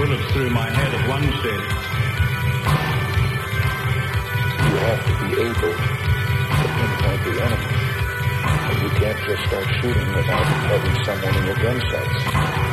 bullets through my head at one stage. You have to be able to pinpoint the enemy. And you can't just start shooting without having someone in your gun sights.